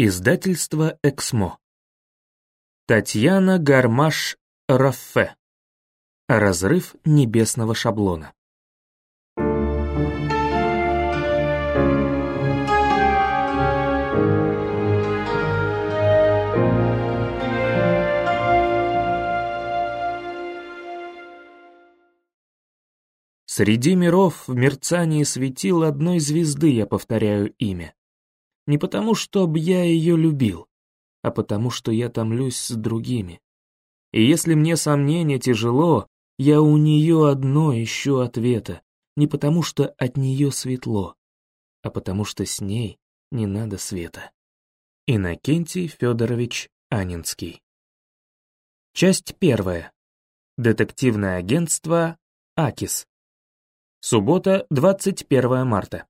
Издательство «Эксмо». Татьяна Гармаш-Раффе. Разрыв небесного шаблона. Среди миров в мерцании светил одной звезды я повторяю имя. Не потому, чтобы я ее любил, а потому, что я томлюсь с другими. И если мне сомнение тяжело, я у нее одно ищу ответа, не потому, что от нее светло, а потому, что с ней не надо света. Иннокентий Федорович Анинский Часть первая. Детективное агентство «Акис». Суббота, 21 марта.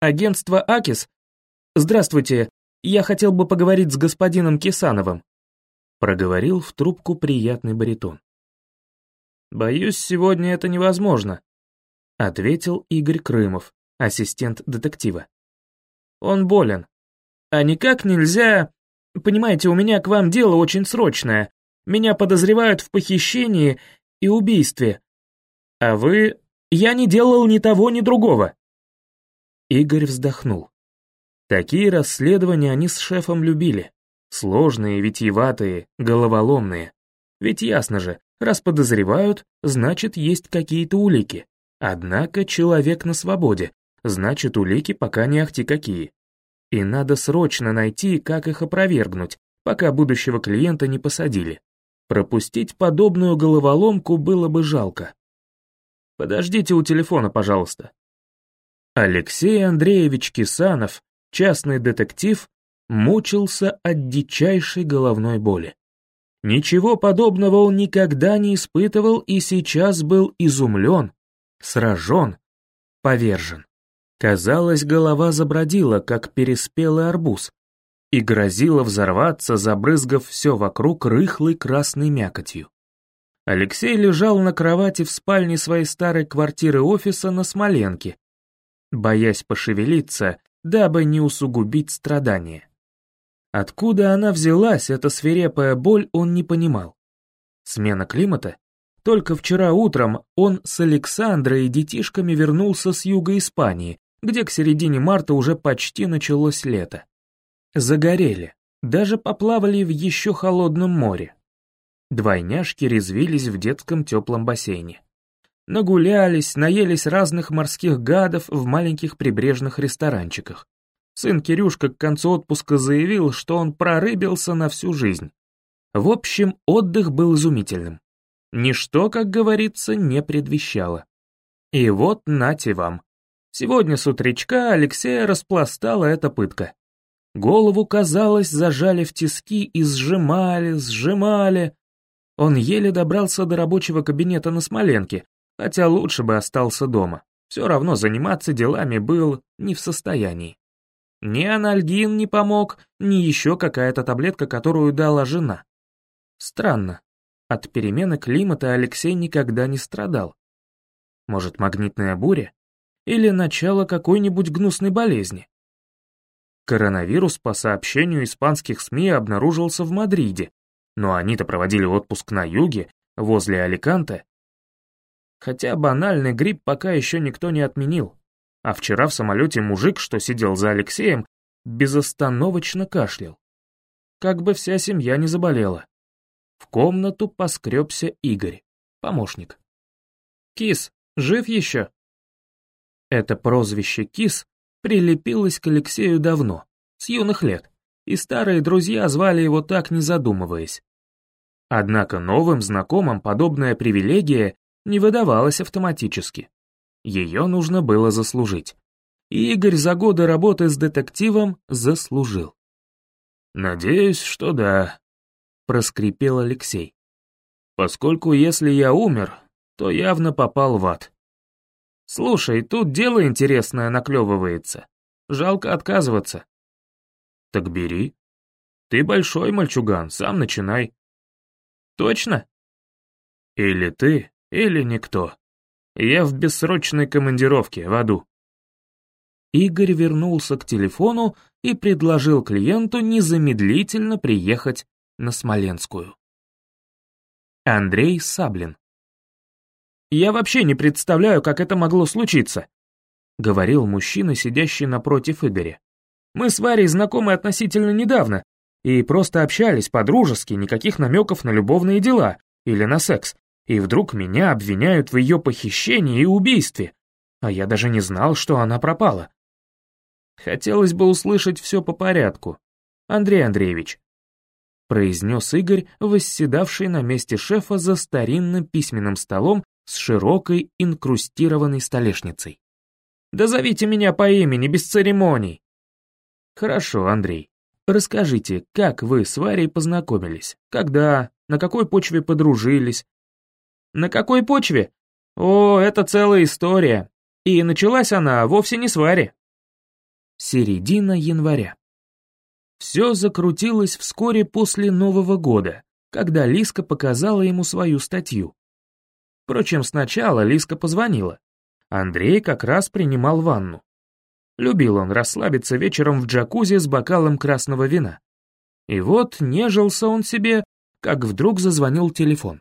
Агентство «Акис»? Здравствуйте, я хотел бы поговорить с господином Кисановым. Проговорил в трубку приятный баритон. Боюсь, сегодня это невозможно, ответил Игорь Крымов, ассистент детектива. Он болен. А никак нельзя... Понимаете, у меня к вам дело очень срочное. Меня подозревают в похищении и убийстве. А вы... Я не делал ни того, ни другого. Игорь вздохнул. Такие расследования они с шефом любили. Сложные, витиеватые, головоломные. Ведь ясно же, раз подозревают, значит есть какие-то улики. Однако человек на свободе, значит улики пока не ахти какие. И надо срочно найти, как их опровергнуть, пока будущего клиента не посадили. Пропустить подобную головоломку было бы жалко. Подождите у телефона, пожалуйста. Алексей Андреевич Кисанов, частный детектив, мучился от дичайшей головной боли. Ничего подобного он никогда не испытывал и сейчас был изумлен, сражен, повержен. Казалось, голова забродила, как переспелый арбуз, и грозила взорваться, забрызгав все вокруг рыхлой красной мякотью. Алексей лежал на кровати в спальне своей старой квартиры-офиса на Смоленке, боясь пошевелиться, дабы не усугубить страдания. Откуда она взялась, эта свирепая боль, он не понимал. Смена климата? Только вчера утром он с Александрой и детишками вернулся с юга Испании, где к середине марта уже почти началось лето. Загорели, даже поплавали в еще холодном море. Двойняшки резвились в детском теплом бассейне. Нагулялись, наелись разных морских гадов в маленьких прибрежных ресторанчиках. Сын Кирюшка к концу отпуска заявил, что он прорыбился на всю жизнь. В общем, отдых был изумительным. Ничто, как говорится, не предвещало. И вот нате вам. Сегодня с утречка Алексея распластала эта пытка. Голову, казалось, зажали в тиски и сжимали, сжимали. Он еле добрался до рабочего кабинета на Смоленке, Хотя лучше бы остался дома. Все равно заниматься делами был не в состоянии. Ни анальгин не помог, ни еще какая-то таблетка, которую дала жена. Странно. От перемены климата Алексей никогда не страдал. Может, магнитная буря? Или начало какой-нибудь гнусной болезни? Коронавирус, по сообщению испанских СМИ, обнаружился в Мадриде, но они-то проводили отпуск на юге, возле Аликанте, Хотя банальный грипп пока еще никто не отменил. А вчера в самолете мужик, что сидел за Алексеем, безостановочно кашлял. Как бы вся семья не заболела. В комнату поскребся Игорь, помощник. «Кис, жив еще?» Это прозвище «Кис» прилепилось к Алексею давно, с юных лет, и старые друзья звали его так, не задумываясь. Однако новым знакомым подобная привилегия не выдавалась автоматически. Ее нужно было заслужить. И Игорь за годы работы с детективом заслужил. «Надеюсь, что да», — проскрипел Алексей. «Поскольку если я умер, то явно попал в ад. Слушай, тут дело интересное наклевывается. Жалко отказываться». «Так бери. Ты большой мальчуган, сам начинай». «Точно?» «Или ты, или никто. Я в бессрочной командировке в аду. Игорь вернулся к телефону и предложил клиенту незамедлительно приехать на Смоленскую. Андрей Саблин «Я вообще не представляю, как это могло случиться», — говорил мужчина, сидящий напротив Игоря. «Мы с Варей знакомы относительно недавно и просто общались по-дружески, никаких намеков на любовные дела или на секс, и вдруг меня обвиняют в ее похищении и убийстве, а я даже не знал, что она пропала. Хотелось бы услышать все по порядку. Андрей Андреевич, произнес Игорь, восседавший на месте шефа за старинным письменным столом с широкой инкрустированной столешницей. «Да зовите меня по имени, без церемоний!» «Хорошо, Андрей. Расскажите, как вы с Варей познакомились? Когда? На какой почве подружились?» «На какой почве? О, это целая история. И началась она вовсе не с Вари». Середина января. Все закрутилось вскоре после Нового года, когда Лиска показала ему свою статью. Впрочем, сначала Лиска позвонила. Андрей как раз принимал ванну. Любил он расслабиться вечером в джакузи с бокалом красного вина. И вот нежился он себе, как вдруг зазвонил телефон.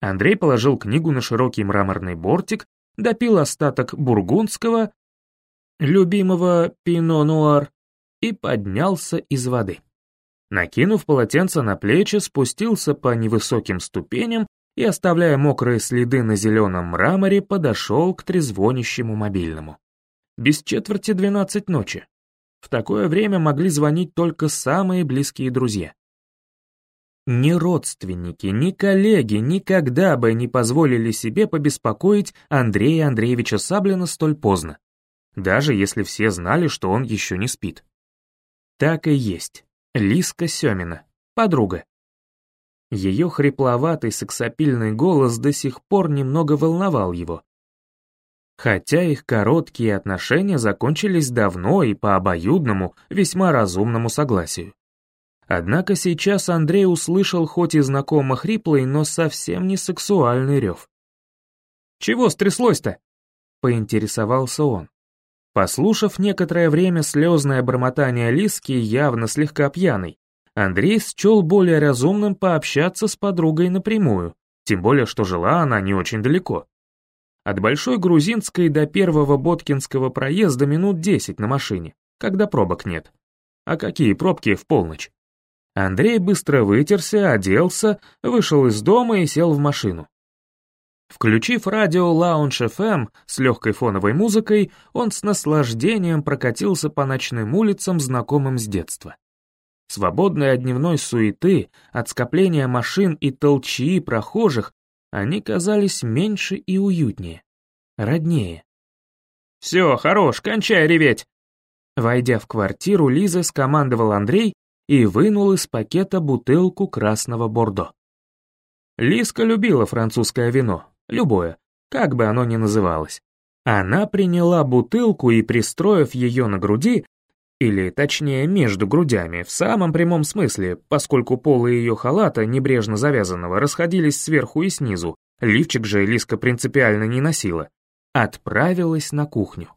Андрей положил книгу на широкий мраморный бортик, допил остаток бургундского, любимого пино-нуар, и поднялся из воды. Накинув полотенце на плечи, спустился по невысоким ступеням и, оставляя мокрые следы на зеленом мраморе, подошел к трезвонящему мобильному. Без четверти двенадцать ночи. В такое время могли звонить только самые близкие друзья. Ни родственники, ни коллеги никогда бы не позволили себе побеспокоить Андрея Андреевича Саблина столь поздно, даже если все знали, что он еще не спит. Так и есть. Лиска Семина, подруга. Ее хрипловатый сексапильный голос до сих пор немного волновал его. Хотя их короткие отношения закончились давно и по обоюдному, весьма разумному согласию. Однако сейчас Андрей услышал хоть и знакомо хриплый, но совсем не сексуальный рев. «Чего стряслось-то?» — поинтересовался он. Послушав некоторое время слезное бормотание Лиски, явно слегка пьяный, Андрей счел более разумным пообщаться с подругой напрямую, тем более что жила она не очень далеко. От Большой Грузинской до первого Боткинского проезда минут десять на машине, когда пробок нет. А какие пробки в полночь? Андрей быстро вытерся, оделся, вышел из дома и сел в машину. Включив радио Lounge FM с легкой фоновой музыкой, он с наслаждением прокатился по ночным улицам, знакомым с детства. Свободные от дневной суеты, от скопления машин и толчии прохожих, они казались меньше и уютнее, роднее. «Все, хорош, кончай реветь!» Войдя в квартиру, Лиза скомандовал Андрей и вынул из пакета бутылку красного бордо. Лизка любила французское вино, любое, как бы оно ни называлось. Она приняла бутылку и, пристроив ее на груди, или точнее между грудями, в самом прямом смысле, поскольку полы ее халата, небрежно завязанного, расходились сверху и снизу, лифчик же Лиска принципиально не носила, отправилась на кухню.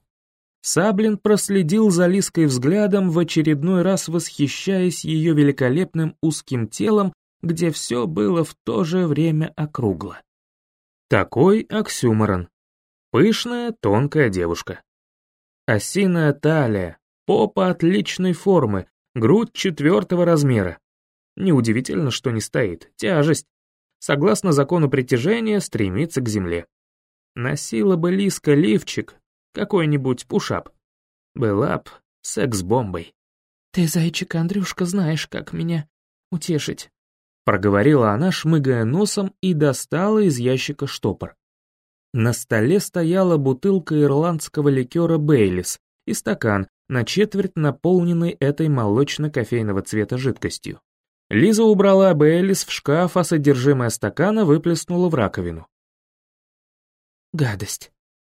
Саблин проследил за Лиской взглядом, в очередной раз восхищаясь ее великолепным узким телом, где все было в то же время округло. Такой оксюморон. Пышная, тонкая девушка. Осиная талия, попа отличной формы, грудь четвертого размера. Неудивительно, что не стоит. Тяжесть. Согласно закону притяжения, стремится к земле. Носила бы Лиска лифчик, какой-нибудь пушап. Была б секс-бомбой. «Ты, зайчик Андрюшка, знаешь, как меня утешить. Проговорила она, шмыгая носом, и достала из ящика штопор. На столе стояла бутылка ирландского ликера Бейлис и стакан, на четверть наполненный этой молочно-кофейного цвета жидкостью. Лиза убрала Бейлис в шкаф, а содержимое стакана выплеснула в раковину. «Гадость», —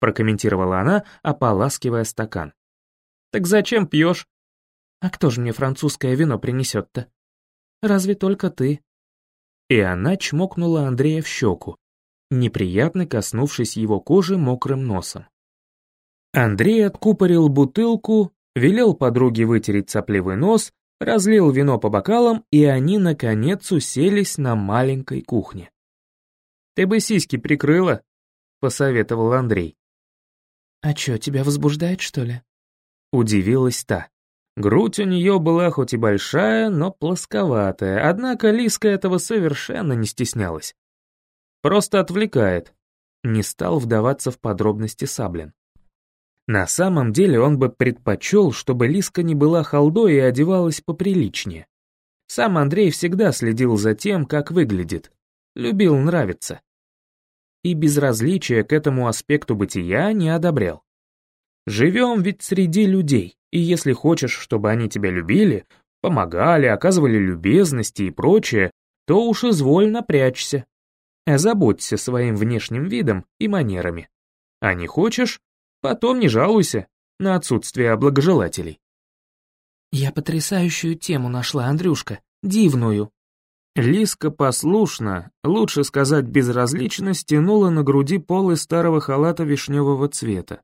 прокомментировала она, ополаскивая стакан. «Так зачем пьешь?» «А кто же мне французское вино принесет-то?» «Разве только ты», и она чмокнула Андрея в щеку, неприятно коснувшись его кожи мокрым носом. Андрей откупорил бутылку, велел подруге вытереть сопливый нос, разлил вино по бокалам, и они, наконец, уселись на маленькой кухне. «Ты бы сиськи прикрыла», — посоветовал Андрей. «А чё, тебя возбуждает, что ли?» Удивилась та. Грудь у нее была хоть и большая, но плосковатая, однако Лиска этого совершенно не стеснялась. Просто отвлекает. Не стал вдаваться в подробности Саблин. На самом деле он бы предпочел, чтобы Лиска не была халдой и одевалась поприличнее. Сам Андрей всегда следил за тем, как выглядит. Любил нравиться. И безразличие к этому аспекту бытия не одобрял. Живем ведь среди людей, и если хочешь, чтобы они тебя любили, помогали, оказывали любезности и прочее, то уж изволь напрячься. Озаботься своим внешним видом и манерами. А не хочешь, потом не жалуйся на отсутствие благожелателей. «Я потрясающую тему нашла, Андрюшка, дивную». Лиска послушно, лучше сказать безразлично, стянула на груди полы старого халата вишневого цвета.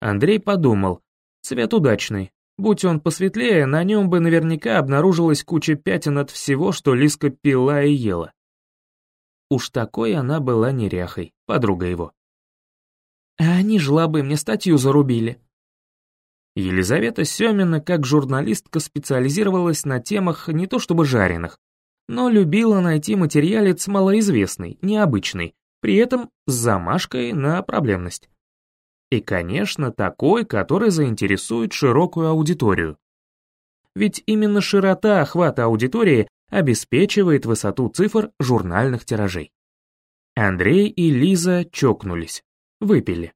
Андрей подумал, цвет удачный. Будь он посветлее, на нем бы наверняка обнаружилась куча пятен от всего, что Лиска пила и ела. Уж такой она была неряхой, подруга его. А они жлобы мне статью зарубили. Елизавета Семина, как журналистка, специализировалась на темах не то чтобы жареных, но любила найти материалец малоизвестный, необычный, при этом с замашкой на проблемность. И, конечно, такой, который заинтересует широкую аудиторию. Ведь именно широта охвата аудитории обеспечивает высоту цифр журнальных тиражей. Андрей и Лиза чокнулись, выпили.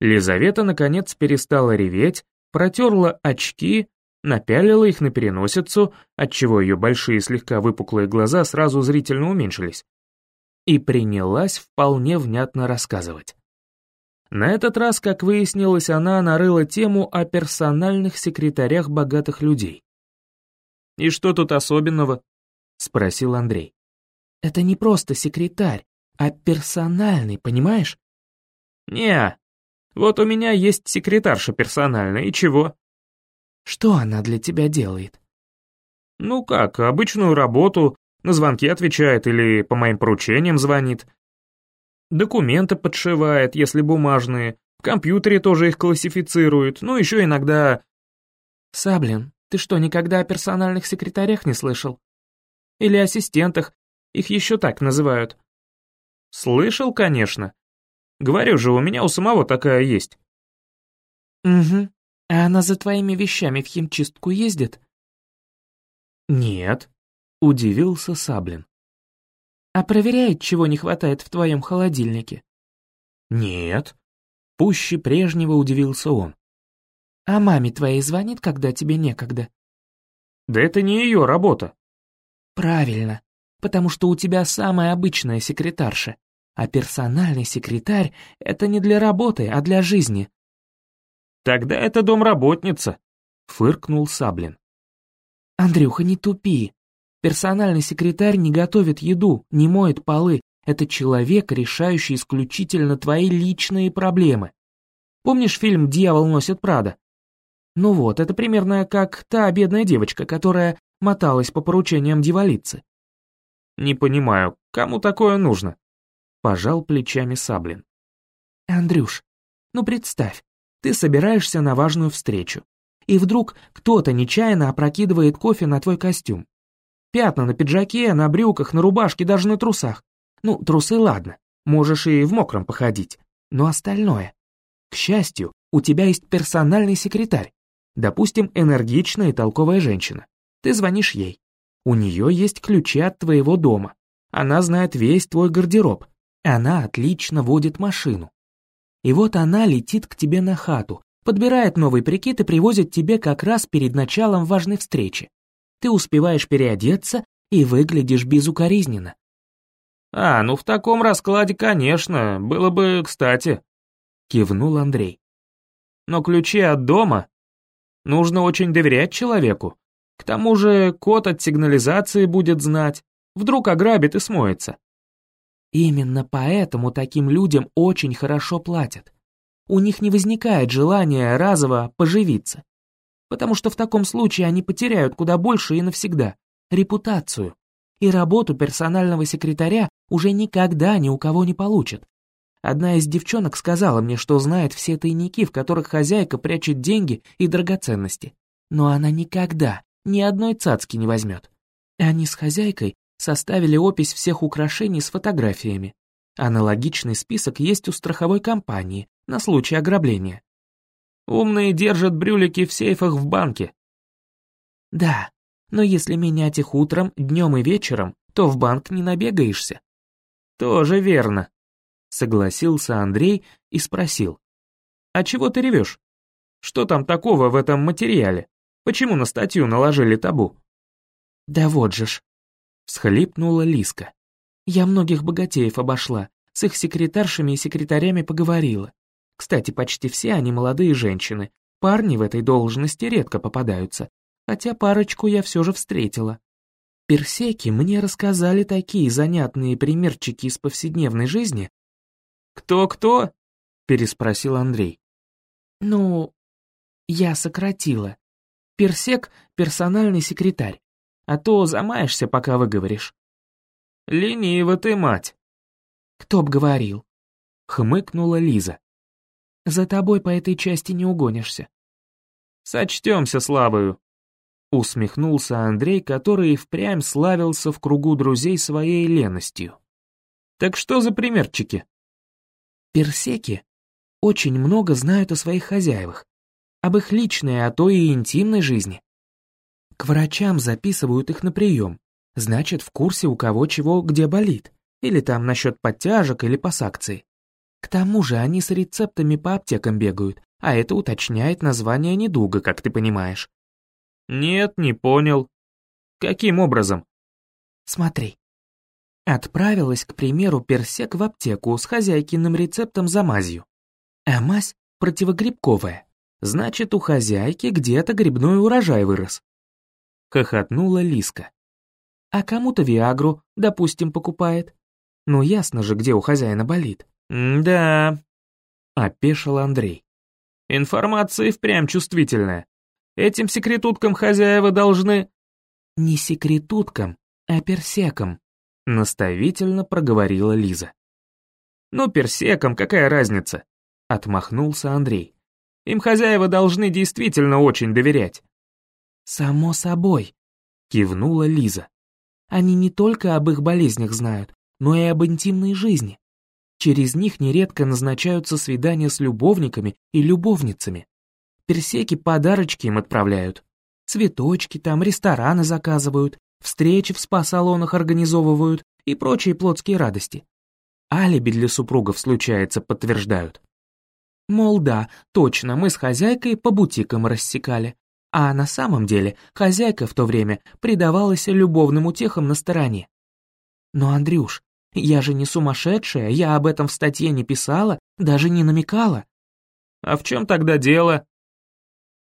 Лизавета, наконец, перестала реветь, протерла очки, напялила их на переносицу, отчего ее большие слегка выпуклые глаза сразу зрительно уменьшились, и принялась вполне внятно рассказывать. На этот раз, как выяснилось, она нарыла тему о персональных секретарях богатых людей. «И что тут особенного?» — спросил Андрей. «Это не просто секретарь, а персональный, понимаешь?» «Не, вот у меня есть секретарша персональная, и чего?» «Что она для тебя делает?» «Ну как, обычную работу, на звонки отвечает или по моим поручениям звонит, Документы подшивает, если бумажные. В компьютере тоже их классифицирует. Ну, еще иногда... Саблин, ты что, никогда о персональных секретарях не слышал? Или ассистентах? Их еще так называют. Слышал, конечно. Говорю же, у меня у самого такая есть. Угу. А она за твоими вещами в химчистку ездит? Нет, удивился Саблин. А проверяет, чего не хватает в твоем холодильнике? Нет. Пуще прежнего удивился он. А маме твоей звонит, когда тебе некогда? Да это не ее работа. Правильно, потому что у тебя самая обычная секретарша, а персональный секретарь — это не для работы, а для жизни. Тогда это домработница, фыркнул Саблин. Андрюха, не тупи. Персональный секретарь не готовит еду, не моет полы. Это человек, решающий исключительно твои личные проблемы. Помнишь фильм «Дьявол носит Прада»? Ну вот, это примерно как та бедная девочка, которая моталась по поручениям дьяволицы. Не понимаю, кому такое нужно? Пожал плечами Саблин. Андрюш, ну представь, ты собираешься на важную встречу, и вдруг кто-то нечаянно опрокидывает кофе на твой костюм. Пятна на пиджаке, на брюках, на рубашке, даже на трусах. Ну, трусы ладно, можешь и в мокром походить. Но остальное. К счастью, у тебя есть персональный секретарь. Допустим, энергичная и толковая женщина. Ты звонишь ей. У нее есть ключи от твоего дома. Она знает весь твой гардероб. Она отлично водит машину. И вот она летит к тебе на хату, подбирает новый прикид и привозит тебе как раз перед началом важной встречи ты успеваешь переодеться и выглядишь безукоризненно. «А, ну в таком раскладе, конечно, было бы кстати», — кивнул Андрей. «Но ключи от дома нужно очень доверять человеку. К тому же код от сигнализации будет знать, вдруг ограбит и смоется». Именно поэтому таким людям очень хорошо платят. у них не возникает желания разово поживиться. Потому что в таком случае они потеряют куда больше и навсегда – репутацию. И работу персонального секретаря уже никогда ни у кого не получат. Одна из девчонок сказала мне, что знает все тайники, в которых хозяйка прячет деньги и драгоценности. Но она никогда ни одной цацки не возьмет. Они с хозяйкой составили опись всех украшений с фотографиями. Аналогичный список есть у страховой компании на случай ограбления. Умные держат брюлики в сейфах в банке. Да, но если менять их утром, днем и вечером, то в банк не набегаешься. Тоже верно, согласился Андрей и спросил. А чего ты ревешь? Что там такого в этом материале? Почему на статью наложили табу? Да вот же ж, всхлипнула Лиска. Я многих богатеев обошла, с их секретаршами и секретарями поговорила. Кстати, почти все они молодые женщины. Парни в этой должности редко попадаются, хотя парочку я все же встретила. Персеки мне рассказали такие занятные примерчики из повседневной жизни. «Кто-кто?» — переспросил Андрей. «Ну, я сократила. Персек — персональный секретарь а то замаешься, пока выговоришь». «Лениво ты, мать!» «Кто б говорил?» — хмыкнула Лиза. «За тобой по этой части не угонишься». «Сочтемся слабою», — усмехнулся Андрей, который впрямь славился в кругу друзей своей леностью. «Так что за примерчики?» «Персеки очень много знают о своих хозяевах, об их личной, а то и интимной жизни. К врачам записывают их на прием. Значит, в курсе у кого чего где болит. Или там насчет подтяжек или пассакции. К тому же они с рецептами по аптекам бегают, а это уточняет название недуга, как ты понимаешь. Нет, не понял. Каким образом? Смотри. Отправилась, к примеру, персек в аптеку с хозяйкиным рецептом за мазью. А мазь противогрибковая. Значит, у хозяйки где-то грибной урожай вырос хохотнула Лиска. А кому-то Виагру, допустим, покупает. Ну ясно же, где у хозяина болит. «Да», — опешил Андрей. «Информация впрямь чувствительная. Этим секретуткам хозяева должны...» «Не секретуткам, а персекам», — наставительно проговорила Лиза. «Ну, персекам какая разница?» — отмахнулся Андрей. «Им хозяева должны действительно очень доверять. «Само собой», — кивнула Лиза. «Они не только об их болезнях знают, но и об интимной жизни. Через них нередко назначаются свидания с любовниками и любовницами. Персеки подарочки им отправляют. Цветочки там, рестораны заказывают, встречи в спа-салонах организовывают и прочие плотские радости. Алиби для супругов случается, подтверждают. Мол, да, точно, мы с хозяйкой по бутикам рассекали, а на самом деле хозяйка в то время предавалась любовным утехам на стороне. Но, Андрюш, я же не сумасшедшая, я об этом в статье не писала, даже не намекала. А в чем тогда дело?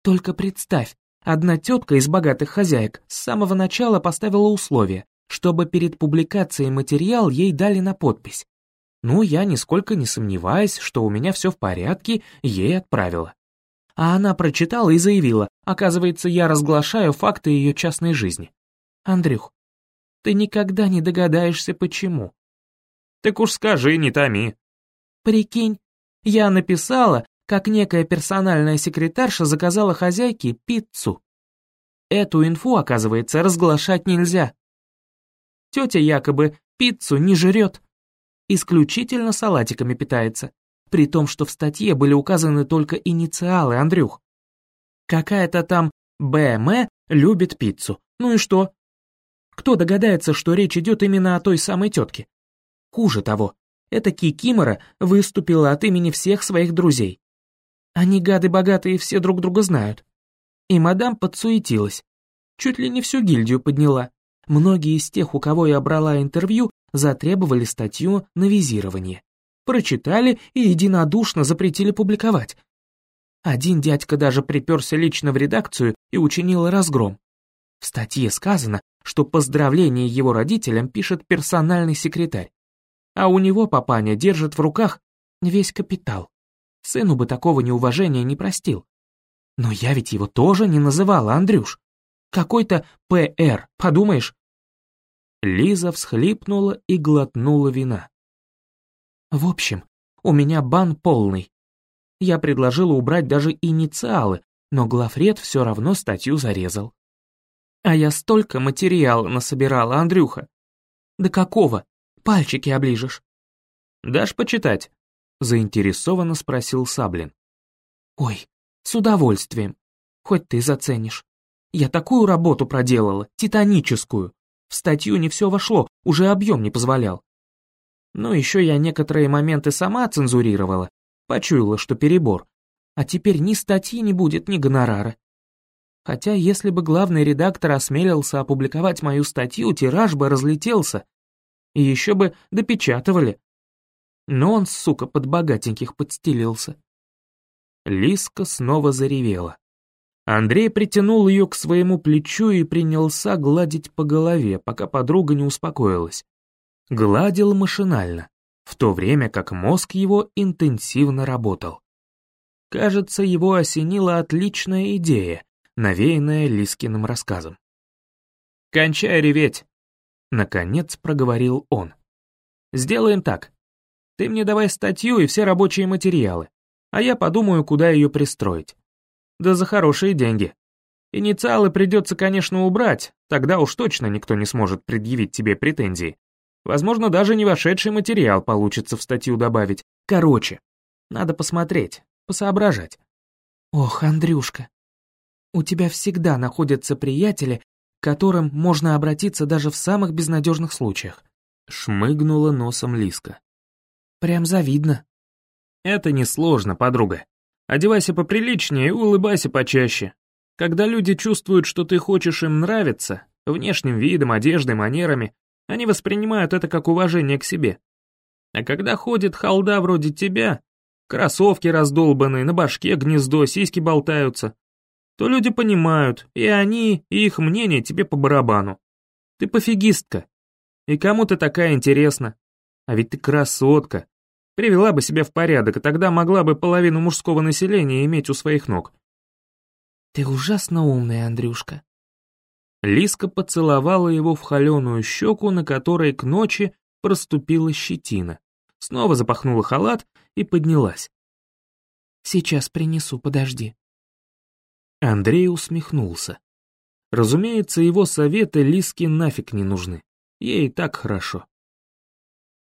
Только представь, одна тетка из богатых хозяек с самого начала поставила условие, чтобы перед публикацией материал ей дали на подпись. Ну, я нисколько не сомневаюсь, что у меня все в порядке, ей отправила. А она прочитала и заявила, оказывается, я разглашаю факты ее частной жизни. Андрюх, ты никогда не догадаешься, почему. Так уж скажи, не томи. Прикинь, я написала, как некая персональная секретарша заказала хозяйке пиццу. Эту инфу, оказывается, разглашать нельзя. Тетя якобы пиццу не жрет, исключительно салатиками питается при том, что в статье были указаны только инициалы, Андрюх. Какая-то там БМ любит пиццу. Ну и что? Кто догадается, что речь идет именно о той самой тетке? Хуже того, эта Кикимора выступила от имени всех своих друзей. Они гады богатые все друг друга знают. И мадам подсуетилась. Чуть ли не всю гильдию подняла. Многие из тех, у кого я брала интервью, затребовали статью на визирование прочитали и единодушно запретили публиковать. Один дядька даже приперся лично в редакцию и учинил разгром. В статье сказано, что поздравление его родителям пишет персональный секретарь, а у него папаня держит в руках весь капитал. Сыну бы такого неуважения не простил. Но я ведь его тоже не называла, Андрюш. Какой-то ПР, подумаешь?» Лиза всхлипнула и глотнула вина. «В общем, у меня бан полный. Я предложила убрать даже инициалы, но главред все равно статью зарезал. А я столько материала насобирала, Андрюха. Да какого? Пальчики оближешь. Дашь почитать? Заинтересованно спросил Саблин. Ой, с удовольствием. Хоть ты заценишь. Я такую работу проделала, титаническую. В статью не все вошло, уже объем не позволял. Ну, еще я некоторые моменты сама цензурировала, почуяла, что перебор. А теперь ни статьи не будет, ни гонорара. Хотя если бы главный редактор осмелился опубликовать мою статью, тираж бы разлетелся. И еще бы допечатывали. Но он, сука, под богатеньких подстелился. Лиска снова заревела. Андрей притянул ее к своему плечу и принялся гладить по голове, пока подруга не успокоилась. Гладил машинально, в то время как мозг его интенсивно работал. Кажется, его осенила отличная идея, навеянная Лискиным рассказом. «Кончай реветь!» — наконец проговорил он. «Сделаем так. Ты мне давай статью и все рабочие материалы, а я подумаю, куда ее пристроить. Да за хорошие деньги. Инициалы придется, конечно, убрать, тогда уж точно никто не сможет предъявить тебе претензии. Возможно, даже не вошедший материал получится в статью добавить. Короче, надо посмотреть, посоображать. Ох, Андрюшка, у тебя всегда находятся приятели, к которым можно обратиться даже в самых безнадежных случаях. Шмыгнула носом Лиска. Прям завидно. Это несложно, подруга. Одевайся поприличнее и улыбайся почаще. Когда люди чувствуют, что ты хочешь им нравиться, внешним видом, одеждой, манерами, они воспринимают это как уважение к себе. А когда ходит халда вроде тебя, кроссовки раздолбанные, на башке гнездо, сиськи болтаются, то люди понимают, и они, и их мнение тебе по барабану. Ты пофигистка. И кому ты такая интересна? А ведь ты красотка, Привела бы себя в порядок, и тогда могла бы половину мужского населения иметь у своих ног. Ты ужасно умный, Андрюшка. Лиска поцеловала его в холеную щеку, на которой к ночи проступила щетина. Снова запахнула халат и поднялась. «Сейчас принесу, подожди». Андрей усмехнулся. Разумеется, его советы Лиске нафиг не нужны. Ей так хорошо.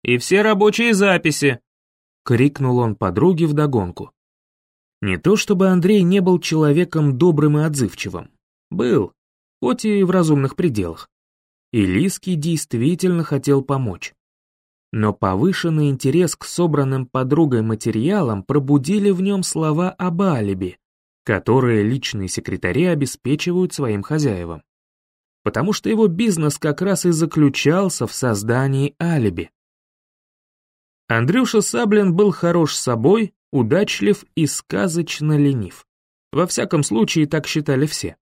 «И все рабочие записи!» — крикнул он подруге вдогонку. Не то чтобы Андрей не был человеком добрым и отзывчивым. Был, хоть и в разумных пределах. И Лиский действительно хотел помочь. Но повышенный интерес к собранным подругой материалам пробудили в нем слова об алиби, которые личные секретари обеспечивают своим хозяевам. Потому что его бизнес как раз и заключался в создании алиби. Андрюша Саблин был хорош собой, удачлив и сказочно ленив. Во всяком случае, так считали все.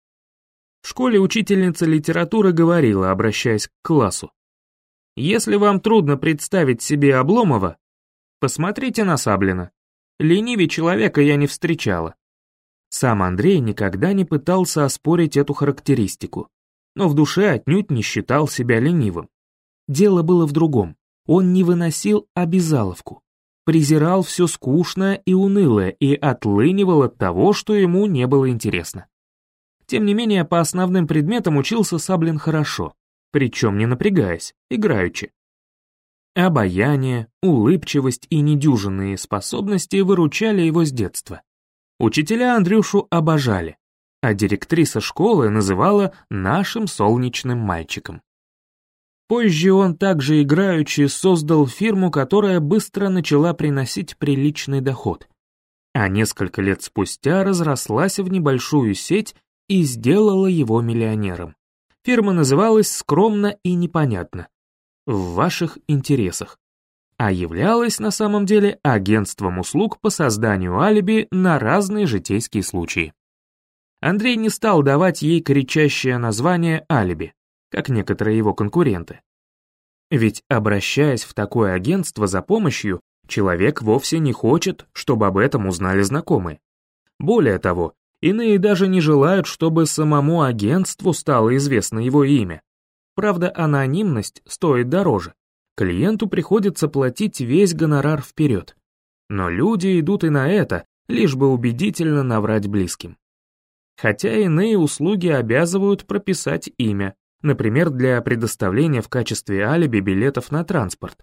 В школе учительница литературы говорила, обращаясь к классу. «Если вам трудно представить себе Обломова, посмотрите на Саблина. Ленивее человека я не встречала». Сам Андрей никогда не пытался оспорить эту характеристику, но в душе отнюдь не считал себя ленивым. Дело было в другом. Он не выносил обязаловку, презирал все скучное и унылое и отлынивал от того, что ему не было интересно. Тем не менее, по основным предметам учился Саблин хорошо, причем не напрягаясь, играючи. Обаяние, улыбчивость и недюжинные способности выручали его с детства. Учителя Андрюшу обожали, а директриса школы называла «нашим солнечным мальчиком». Позже он также играючи создал фирму, которая быстро начала приносить приличный доход. А несколько лет спустя разрослась в небольшую сеть и сделала его миллионером. Фирма называлась скромно и непонятно. В ваших интересах. А являлась на самом деле агентством услуг по созданию алиби на разные житейские случаи. Андрей не стал давать ей кричащее название алиби как некоторые его конкуренты. Ведь, обращаясь в такое агентство за помощью, человек вовсе не хочет, чтобы об этом узнали знакомые. Более того, иные даже не желают, чтобы самому агентству стало известно его имя. Правда, анонимность стоит дороже. Клиенту приходится платить весь гонорар вперед. Но люди идут и на это, лишь бы убедительно наврать близким. Хотя иные услуги обязывают прописать имя, например, для предоставления в качестве алиби билетов на транспорт.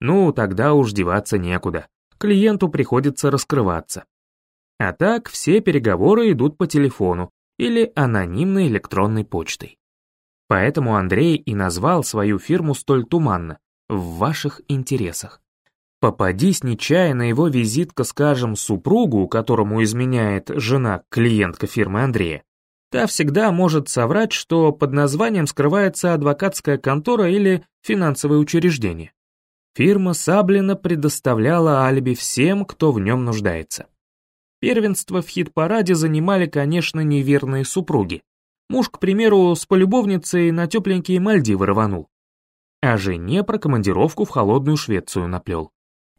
Ну, тогда уж деваться некуда. Клиенту приходится раскрываться. А так все переговоры идут по телефону или анонимной электронной почтой. Поэтому Андрей и назвал свою фирму столь туманно, в ваших интересах. Попадись нечаянно его визитка, скажем, супругу, которому изменяет жена, клиентка фирмы Андрея, та всегда может соврать, что под названием скрывается адвокатская контора или финансовое учреждение. Фирма Саблина предоставляла алиби всем, кто в нем нуждается. Первенство в хит-параде занимали, конечно, неверные супруги. Муж, к примеру, с полюбовницей на тепленькие Мальдивы рванул. А жене про командировку в холодную Швецию наплел.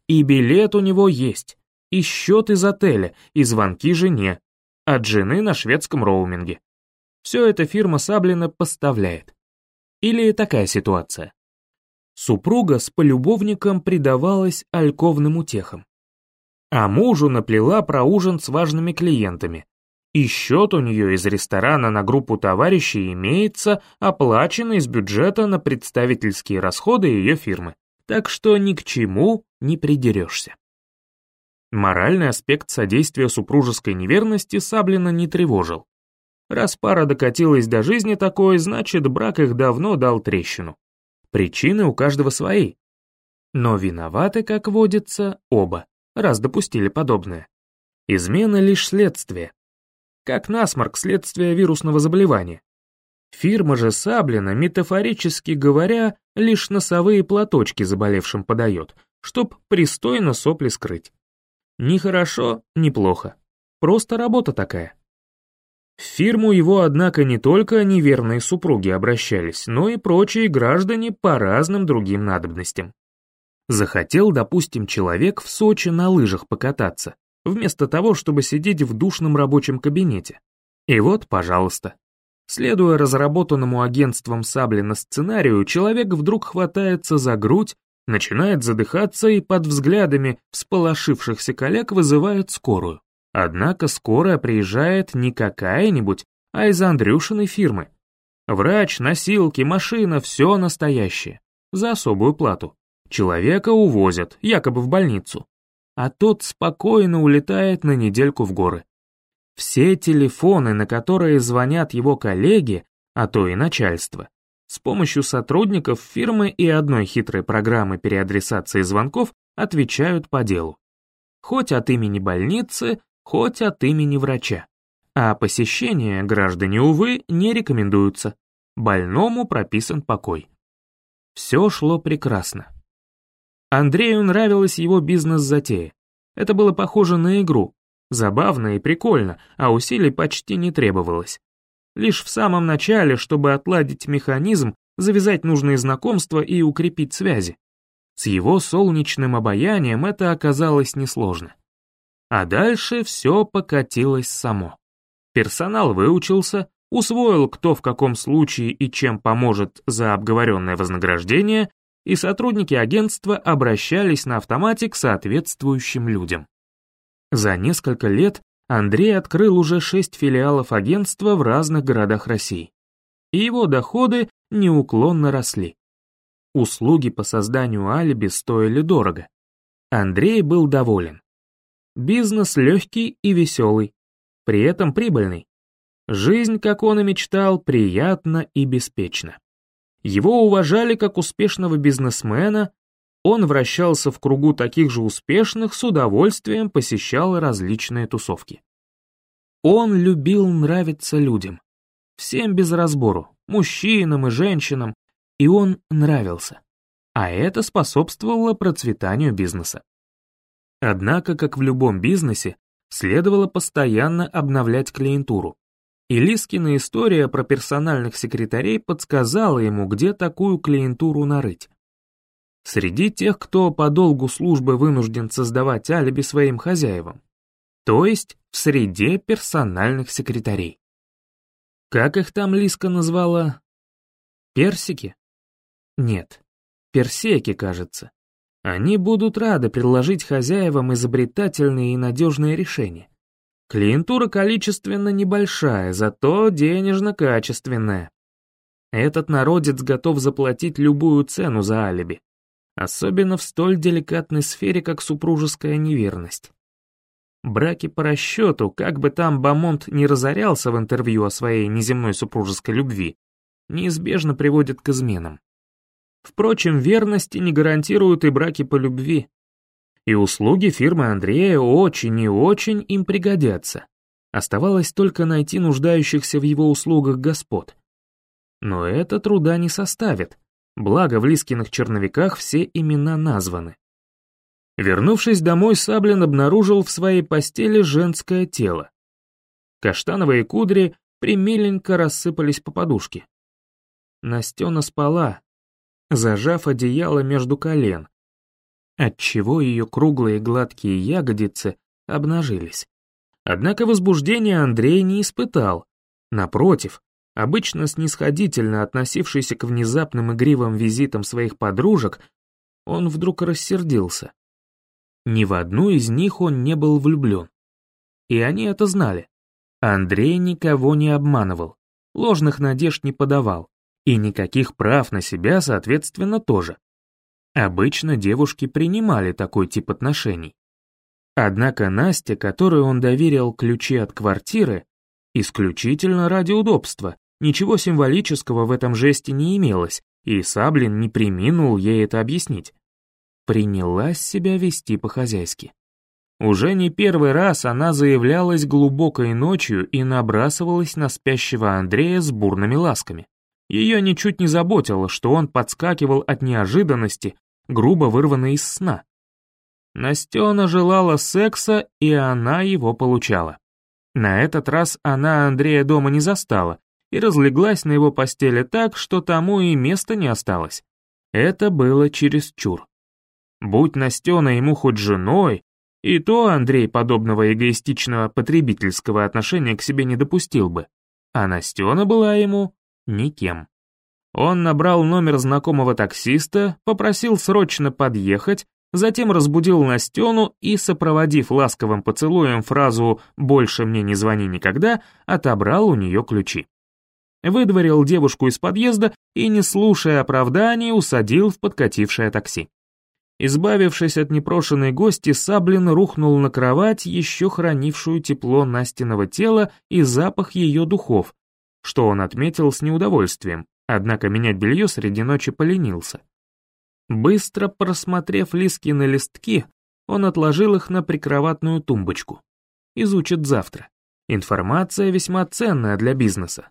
И билет у него есть, и счет из отеля, и звонки жене, от жены на шведском роуминге. Все это фирма Саблина поставляет. Или такая ситуация. Супруга с полюбовником предавалась альковным утехам. А мужу наплела про ужин с важными клиентами. И счет у нее из ресторана на группу товарищей имеется, оплаченный из бюджета на представительские расходы ее фирмы. Так что ни к чему не придерешься. Моральный аспект содействия супружеской неверности Саблина не тревожил. Раз пара докатилась до жизни такой, значит, брак их давно дал трещину. Причины у каждого свои. Но виноваты, как водится, оба, раз допустили подобное. Измена лишь следствие. Как насморк следствие вирусного заболевания. Фирма же Саблина, метафорически говоря, лишь носовые платочки заболевшим подает, чтоб пристойно сопли скрыть. Ни хорошо, ни плохо. Просто работа такая. В фирму его, однако, не только неверные супруги обращались, но и прочие граждане по разным другим надобностям. Захотел, допустим, человек в Сочи на лыжах покататься, вместо того, чтобы сидеть в душном рабочем кабинете. И вот, пожалуйста. Следуя разработанному агентством Саблина сценарию, человек вдруг хватается за грудь, начинает задыхаться и под взглядами всполошившихся коллег вызывает скорую. Однако скорая приезжает не какая-нибудь, а из Андрюшиной фирмы. Врач, носилки, машина — все настоящее. За особую плату. Человека увозят, якобы в больницу. А тот спокойно улетает на недельку в горы. Все телефоны, на которые звонят его коллеги, а то и начальство, с помощью сотрудников фирмы и одной хитрой программы переадресации звонков отвечают по делу. Хоть от имени больницы, хоть от имени врача. А посещения граждане, увы, не рекомендуются. Больному прописан покой. Все шло прекрасно. Андрею нравилась его бизнес-затея. Это было похоже на игру. Забавно и прикольно, а усилий почти не требовалось. Лишь в самом начале, чтобы отладить механизм, завязать нужные знакомства и укрепить связи. С его солнечным обаянием это оказалось несложно. А дальше все покатилось само. Персонал выучился, усвоил, кто в каком случае и чем поможет за обговоренное вознаграждение, и сотрудники агентства обращались на автомате к соответствующим людям. За несколько лет Андрей открыл уже шесть филиалов агентства в разных городах России. И его доходы неуклонно росли. Услуги по созданию алиби стоили дорого. Андрей был доволен. Бизнес легкий и веселый, при этом прибыльный. Жизнь, как он и мечтал, приятна и беспечна. Его уважали как успешного бизнесмена, он вращался в кругу таких же успешных, с удовольствием посещал различные тусовки. Он любил нравиться людям. Всем без разбору, мужчинам и женщинам, и он нравился. А это способствовало процветанию бизнеса. Однако, как в любом бизнесе, следовало постоянно обновлять клиентуру. И Лискина история про персональных секретарей подсказала ему, где такую клиентуру нарыть. Среди тех, кто по долгу службы вынужден создавать алиби своим хозяевам. То есть в среде персональных секретарей. Как их там Лиска назвала? Персики? Нет, персеки, кажется. Они будут рады предложить хозяевам изобретательные и надежные решения. Клиентура количественно небольшая, зато денежно-качественная. Этот народец готов заплатить любую цену за алиби, особенно в столь деликатной сфере, как супружеская неверность. Браки по расчету, как бы там Бамонт не разорялся в интервью о своей неземной супружеской любви, неизбежно приводят к изменам. Впрочем, верности не гарантируют и браки по любви и услуги фирмы Андрея очень и очень им пригодятся. Оставалось только найти нуждающихся в его услугах господ. Но это труда не составит, благо в Лискиных черновиках все имена названы. Вернувшись домой, Саблин обнаружил в своей постели женское тело. Каштановые кудри примиленько рассыпались по подушке. Настена спала, зажав одеяло между колен, отчего ее круглые гладкие ягодицы обнажились. Однако возбуждения Андрей не испытал. Напротив, обычно снисходительно относившийся к внезапным игривым визитам своих подружек, он вдруг рассердился. Ни в одну из них он не был влюблен. И они это знали. Андрей никого не обманывал, ложных надежд не подавал, и никаких прав на себя, соответственно, тоже. Обычно девушки принимали такой тип отношений. Однако Настя, которой он доверил ключи от квартиры, исключительно ради удобства, ничего символического в этом жесте не имелось, и Саблин не приминул ей это объяснить. Принялась себя вести по-хозяйски. Уже не первый раз она заявлялась глубокой ночью и набрасывалась на спящего Андрея с бурными ласками. Ее ничуть не заботило, что он подскакивал от неожиданности грубо вырванный из сна. Настена желала секса, и она его получала. На этот раз она Андрея дома не застала и разлеглась на его постели так, что тому и места не осталось. Это было чересчур. Будь Настена ему хоть женой, и то Андрей подобного эгоистичного потребительского отношения к себе не допустил бы, а Настена была ему никем. Он набрал номер знакомого таксиста, попросил срочно подъехать, затем разбудил Настену и, сопроводив ласковым поцелуем фразу «больше мне не звони никогда», отобрал у нее ключи. Выдворил девушку из подъезда и, не слушая оправданий, усадил в подкатившее такси. Избавившись от непрошенной гости, Саблин рухнул на кровать, еще хранившую тепло Настиного тела и запах ее духов, что он отметил с неудовольствием, Однако менять белье среди ночи поленился. Быстро просмотрев Лискины листки, он отложил их на прикроватную тумбочку. Изучит завтра. Информация весьма ценная для бизнеса.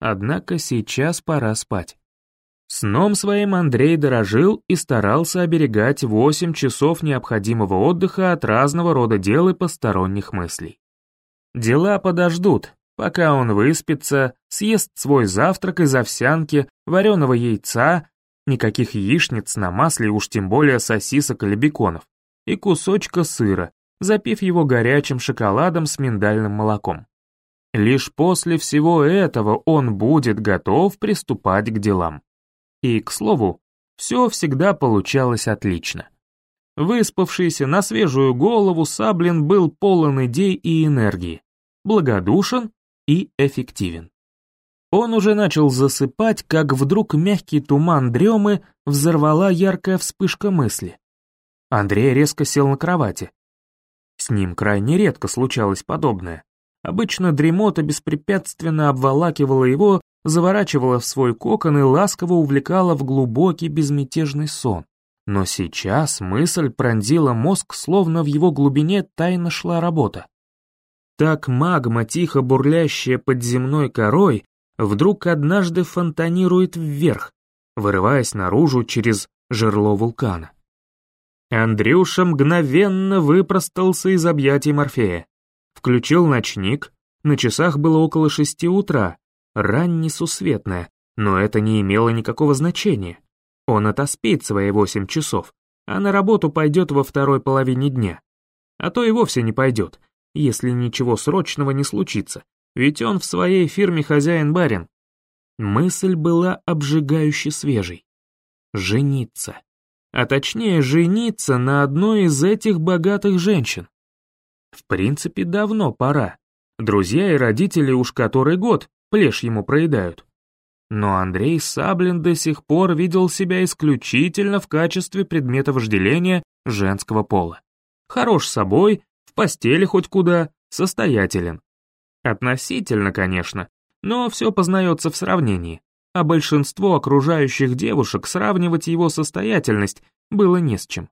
Однако сейчас пора спать. Сном своим Андрей дорожил и старался оберегать 8 часов необходимого отдыха от разного рода дел и посторонних мыслей. Дела подождут, пока он выспится, съест свой завтрак из овсянки, вареного яйца, никаких яичниц на масле, уж тем более сосисок или беконов, и кусочка сыра, запив его горячим шоколадом с миндальным молоком. Лишь после всего этого он будет готов приступать к делам. И, к слову, все всегда получалось отлично. Выспавшийся на свежую голову Саблин был полон идей и энергии, благодушен и эффективен. Он уже начал засыпать, как вдруг мягкий туман дремы взорвала яркая вспышка мысли. Андрей резко сел на кровати. С ним крайне редко случалось подобное. Обычно дремота беспрепятственно обволакивала его, заворачивала в свой кокон и ласково увлекала в глубокий безмятежный сон. Но сейчас мысль пронзила мозг, словно в его глубине тайно шла работа. Так магма, тихо бурлящая под земной корой, вдруг однажды фонтанирует вверх, вырываясь наружу через жерло вулкана. Андрюша мгновенно выпростался из объятий Морфея. Включил ночник, на часах было около шести утра, рань несусветная, но это не имело никакого значения. Он отоспит свои восемь часов, а на работу пойдет во второй половине дня. А то и вовсе не пойдет, если ничего срочного не случится, ведь он в своей фирме хозяин-барин. Мысль была обжигающе свежей. Жениться. А точнее, жениться на одной из этих богатых женщин. В принципе, давно пора. Друзья и родители уж который год плешь ему проедают. Но Андрей Саблин до сих пор видел себя исключительно в качестве предмета вожделения женского пола. Хорош собой, постели хоть куда, состоятелен. Относительно, конечно, но все познается в сравнении, а большинство окружающих девушек сравнивать его состоятельность было не с чем.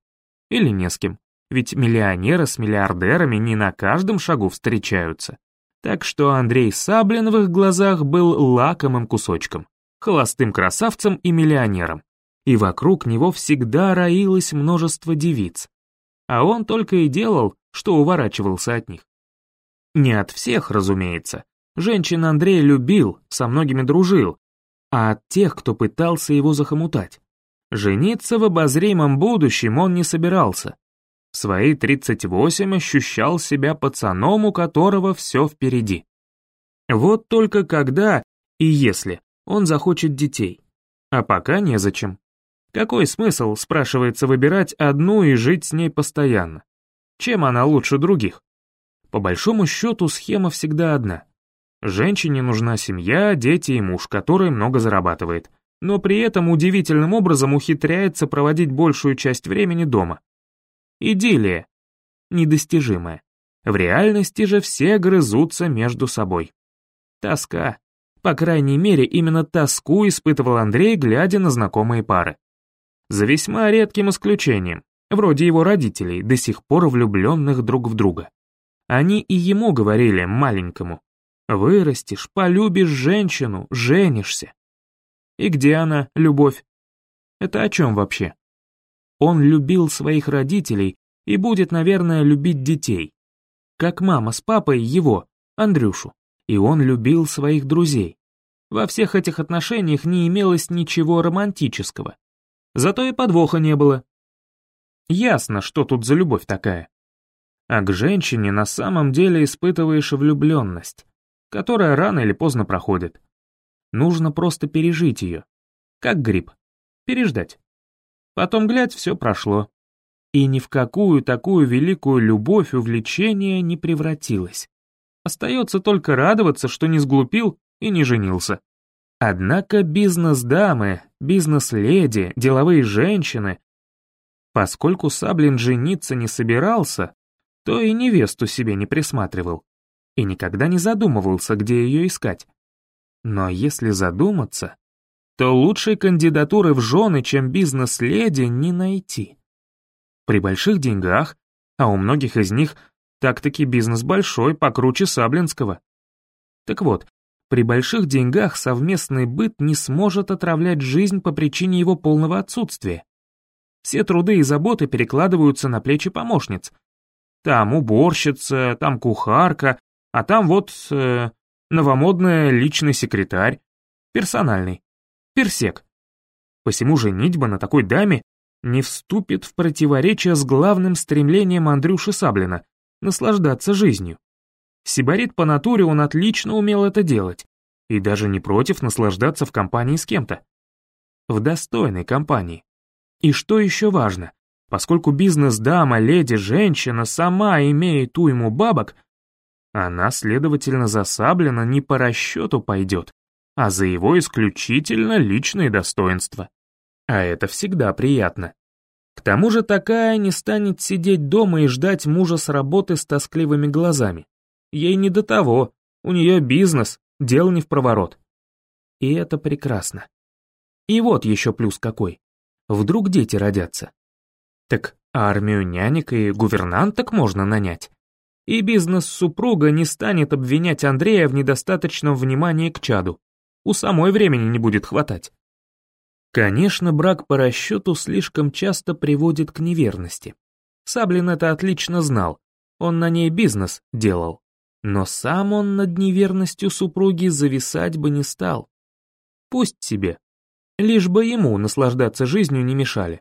Или не с кем, ведь миллионеры с миллиардерами не на каждом шагу встречаются. Так что Андрей Саблин в их глазах был лакомым кусочком, холостым красавцем и миллионером. И вокруг него всегда роилось множество девиц. А он только и делал, что уворачивался от них. Не от всех, разумеется. Женщин Андрей любил, со многими дружил, а от тех, кто пытался его захомутать. Жениться в обозримом будущем он не собирался, в свои 38 ощущал себя пацаном, у которого все впереди. Вот только когда и если он захочет детей. А пока незачем. Какой смысл, спрашивается, выбирать одну и жить с ней постоянно? Чем она лучше других? По большому счету схема всегда одна. Женщине нужна семья, дети и муж, который много зарабатывает, но при этом удивительным образом ухитряется проводить большую часть времени дома. Идиллия. Недостижимая. В реальности же все грызутся между собой. Тоска. По крайней мере, именно тоску испытывал Андрей, глядя на знакомые пары. За весьма редким исключением, вроде его родителей, до сих пор влюбленных друг в друга. Они и ему говорили, маленькому, «Вырастешь, полюбишь женщину, женишься». И где она, любовь? Это о чем вообще? Он любил своих родителей и будет, наверное, любить детей. Как мама с папой его, Андрюшу. И он любил своих друзей. Во всех этих отношениях не имелось ничего романтического. Зато и подвоха не было. Ясно, что тут за любовь такая. А к женщине на самом деле испытываешь влюбленность, которая рано или поздно проходит. Нужно просто пережить ее. Как грипп. Переждать. Потом, глядь, все прошло. И ни в какую такую великую любовь увлечение не превратилось. Остается только радоваться, что не сглупил и не женился. Однако бизнес-дамы, бизнес-леди, деловые женщины, поскольку Саблин жениться не собирался, то и невесту себе не присматривал и никогда не задумывался, где ее искать. Но если задуматься, то лучшей кандидатуры в жены, чем бизнес-леди, не найти. При больших деньгах, а у многих из них так-таки бизнес большой, покруче Саблинского. Так вот, при больших деньгах совместный быт не сможет отравлять жизнь по причине его полного отсутствия. Все труды и заботы перекладываются на плечи помощниц. Там уборщица, там кухарка, а там вот э, новомодная личный секретарь, персональный. Персек. Посему женитьба на такой даме не вступит в противоречие с главным стремлением Андрюши Саблина — наслаждаться жизнью. Сибарит по натуре он отлично умел это делать, и даже не против наслаждаться в компании с кем-то. В достойной компании. И что еще важно, поскольку бизнес-дама, леди, женщина сама имеет уйму бабок, она, следовательно, за Саблина не по расчету пойдет, а за его исключительно личные достоинства. А это всегда приятно. К тому же такая не станет сидеть дома и ждать мужа с работы с тоскливыми глазами. Ей не до того, у нее бизнес, дело не в проворот. И это прекрасно. И вот еще плюс какой. Вдруг дети родятся. Так армию нянек и гувернанток можно нанять. И бизнес супруга не станет обвинять Андрея в недостаточном внимании к чаду у самой времени не будет хватать. Конечно, брак по расчету слишком часто приводит к неверности. Саблин это отлично знал, он на ней бизнес делал. Но сам он над неверностью супруги зависать бы не стал. Пусть себе. Лишь бы ему наслаждаться жизнью не мешали.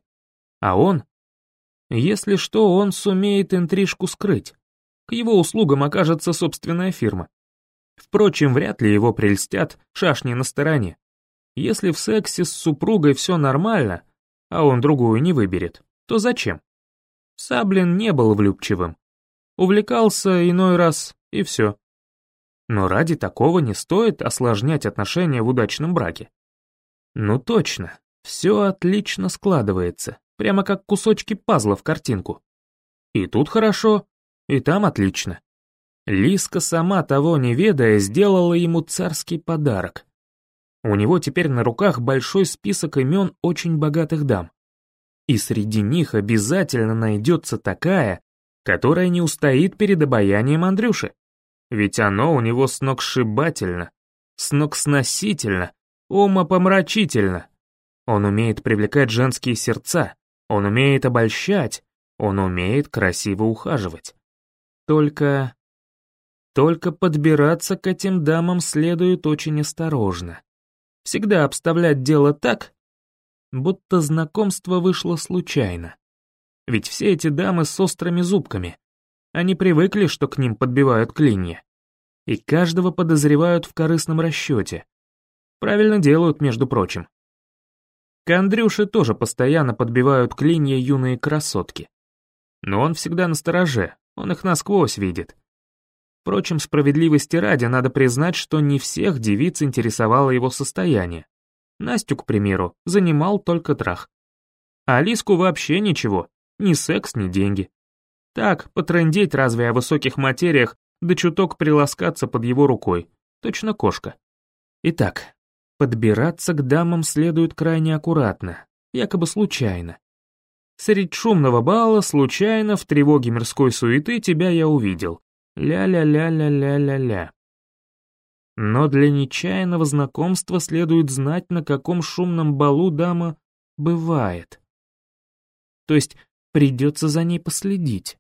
А он? Если что, он сумеет интрижку скрыть. К его услугам окажется собственная фирма. Впрочем, вряд ли его прельстят шашни на стороне. Если в сексе с супругой все нормально, а он другую не выберет, то зачем? Саблин не был влюбчивым. Увлекался иной раз, и все. Но ради такого не стоит осложнять отношения в удачном браке. Ну точно, все отлично складывается, прямо как кусочки пазла в картинку. И тут хорошо, и там отлично. Лиска сама того не ведая сделала ему царский подарок. У него теперь на руках большой список имен очень богатых дам. И среди них обязательно найдется такая, которая не устоит перед обаянием Андрюши. Ведь оно у него сногсшибательно, сногсносительно, умопомрачительно. Он умеет привлекать женские сердца, он умеет обольщать, он умеет красиво ухаживать. Только... Только подбираться к этим дамам следует очень осторожно. Всегда обставлять дело так, будто знакомство вышло случайно. Ведь все эти дамы с острыми зубками. Они привыкли, что к ним подбивают клинья. И каждого подозревают в корыстном расчете. Правильно делают, между прочим. К Андрюше тоже постоянно подбивают клинья юные красотки. Но он всегда на стороже, он их насквозь видит. Впрочем, справедливости ради надо признать, что не всех девиц интересовало его состояние. Настю, к примеру, занимал только трах. А Алиску вообще ничего, ни секс, ни деньги. Так, потрындеть разве о высоких материях, да чуток приласкаться под его рукой. Точно кошка. Итак, подбираться к дамам следует крайне аккуратно, якобы случайно. Средь шумного бала, случайно, в тревоге мирской суеты тебя я увидел. Ля-ля-ля-ля-ля-ля-ля. Но для нечаянного знакомства следует знать, на каком шумном балу дама бывает. То есть придется за ней последить.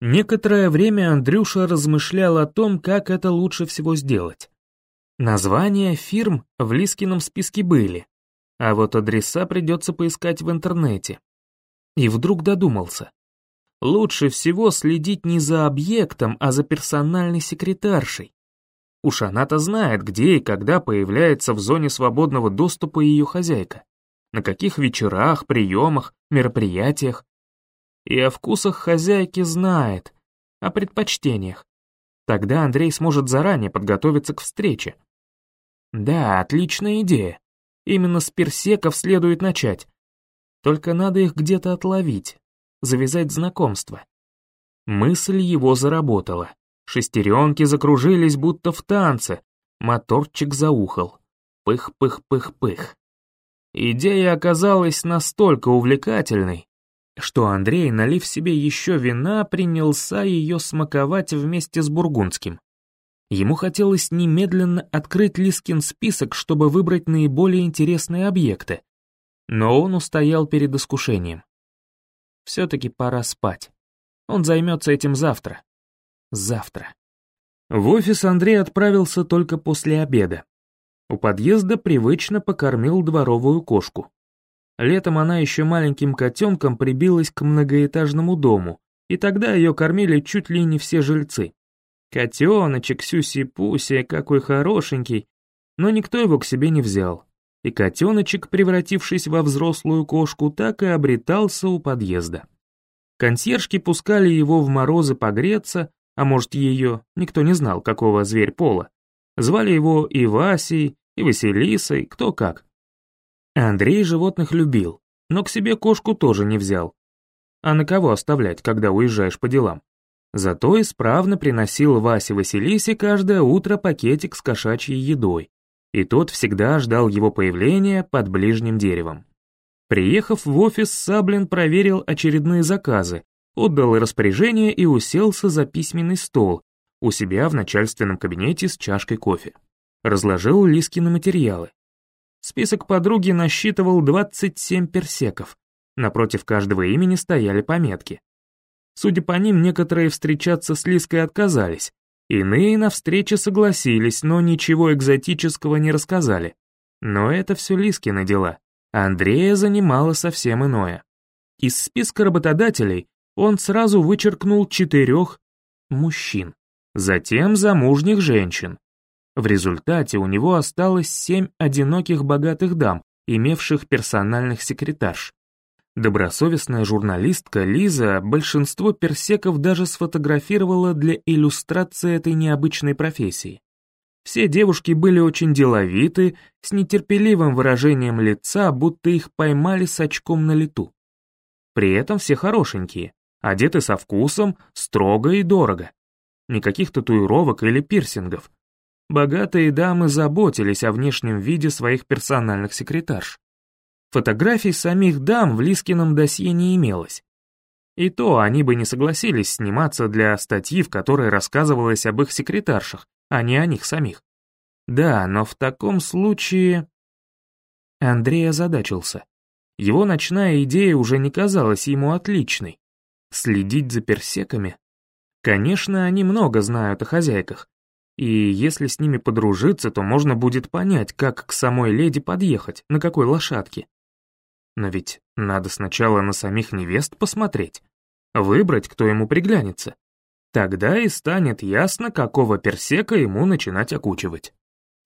Некоторое время Андрюша размышлял о том, как это лучше всего сделать. Названия фирм в Лискином списке были, а вот адреса придется поискать в интернете. И вдруг додумался. Лучше всего следить не за объектом, а за персональной секретаршей. Уж она-то знает, где и когда появляется в зоне свободного доступа ее хозяйка. На каких вечерах, приемах, мероприятиях. И о вкусах хозяйки знает, о предпочтениях. Тогда Андрей сможет заранее подготовиться к встрече. Да, отличная идея. Именно с персеков следует начать. Только надо их где-то отловить, завязать знакомство. Мысль его заработала. Шестеренки закружились, будто в танце. Моторчик заухал. Пых-пых-пых-пых. Идея оказалась настолько увлекательной, что Андрей, налив себе еще вина, принялся ее смаковать вместе с бургундским. Ему хотелось немедленно открыть Лискин список, чтобы выбрать наиболее интересные объекты, но он устоял перед искушением. Все-таки пора спать. Он займется этим завтра. Завтра. В офис Андрей отправился только после обеда. У подъезда привычно покормил дворовую кошку. Летом она еще маленьким котенком прибилась к многоэтажному дому, и тогда ее кормили чуть ли не все жильцы. Котеночек, Сюси-Пуси, какой хорошенький, но никто его к себе не взял и котеночек, превратившись во взрослую кошку, так и обретался у подъезда. Консьержки пускали его в морозы погреться, а может ее, никто не знал, какого зверь пола. Звали его и Васей, и Василисой, кто как. Андрей животных любил, но к себе кошку тоже не взял. А на кого оставлять, когда уезжаешь по делам? Зато исправно приносил Васе Василисе каждое утро пакетик с кошачьей едой, и тот всегда ждал его появления под ближним деревом. Приехав в офис, Саблин проверил очередные заказы, отдал распоряжение и уселся за письменный стол у себя в начальственном кабинете с чашкой кофе. Разложил Лискины материалы. Список подруги насчитывал 27 персеков. Напротив каждого имени стояли пометки. Судя по ним, некоторые встречаться с Лиской отказались, Иные на встрече согласились, но ничего экзотического не рассказали. Но это все Лискины дела. Андрея занимало совсем иное. Из списка работодателей он сразу вычеркнул четырех мужчин, затем замужних женщин. В результате у него осталось семь одиноких богатых дам, имевших персональных секретарш. Добросовестная журналистка Лиза большинство персеков даже сфотографировала для иллюстрации этой необычной профессии. Все девушки были очень деловиты, с нетерпеливым выражением лица, будто их поймали с очком на лету. При этом все хорошенькие, одеты со вкусом, строго и дорого. Никаких татуировок или пирсингов. Богатые дамы заботились о внешнем виде своих персональных секретарш. Фотографий самих дам в Лискином досье не имелось. И то они бы не согласились сниматься для статьи, в которой рассказывалось об их секретаршах, а не о них самих. Да, но в таком случае... Андрей озадачился. Его ночная идея уже не казалась ему отличной. Следить за персеками? Конечно, они много знают о хозяйках. И если с ними подружиться, то можно будет понять, как к самой леди подъехать, на какой лошадке. Но ведь надо сначала на самих невест посмотреть, выбрать, кто ему приглянется. Тогда и станет ясно, какого персека ему начинать окучивать.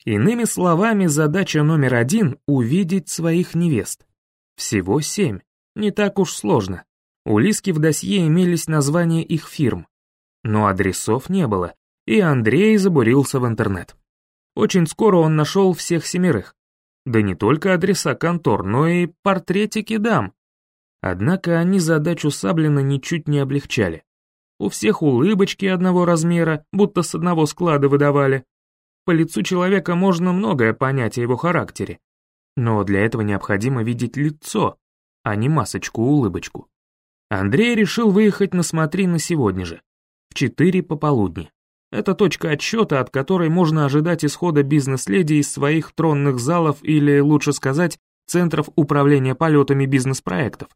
Иными словами, задача номер один — увидеть своих невест. Всего семь. Не так уж сложно. У Лиски в досье имелись названия их фирм. Но адресов не было, и Андрей забурился в интернет. Очень скоро он нашел всех семерых. Да не только адреса контор, но и портретики дам. Однако они задачу Саблина ничуть не облегчали. У всех улыбочки одного размера, будто с одного склада выдавали. По лицу человека можно многое понять о его характере. Но для этого необходимо видеть лицо, а не масочку-улыбочку. Андрей решил выехать на смотри сегодня же, в 4 пополудни. Это точка отсчета, от которой можно ожидать исхода бизнес-леди из своих тронных залов или, лучше сказать, центров управления полетами бизнес-проектов.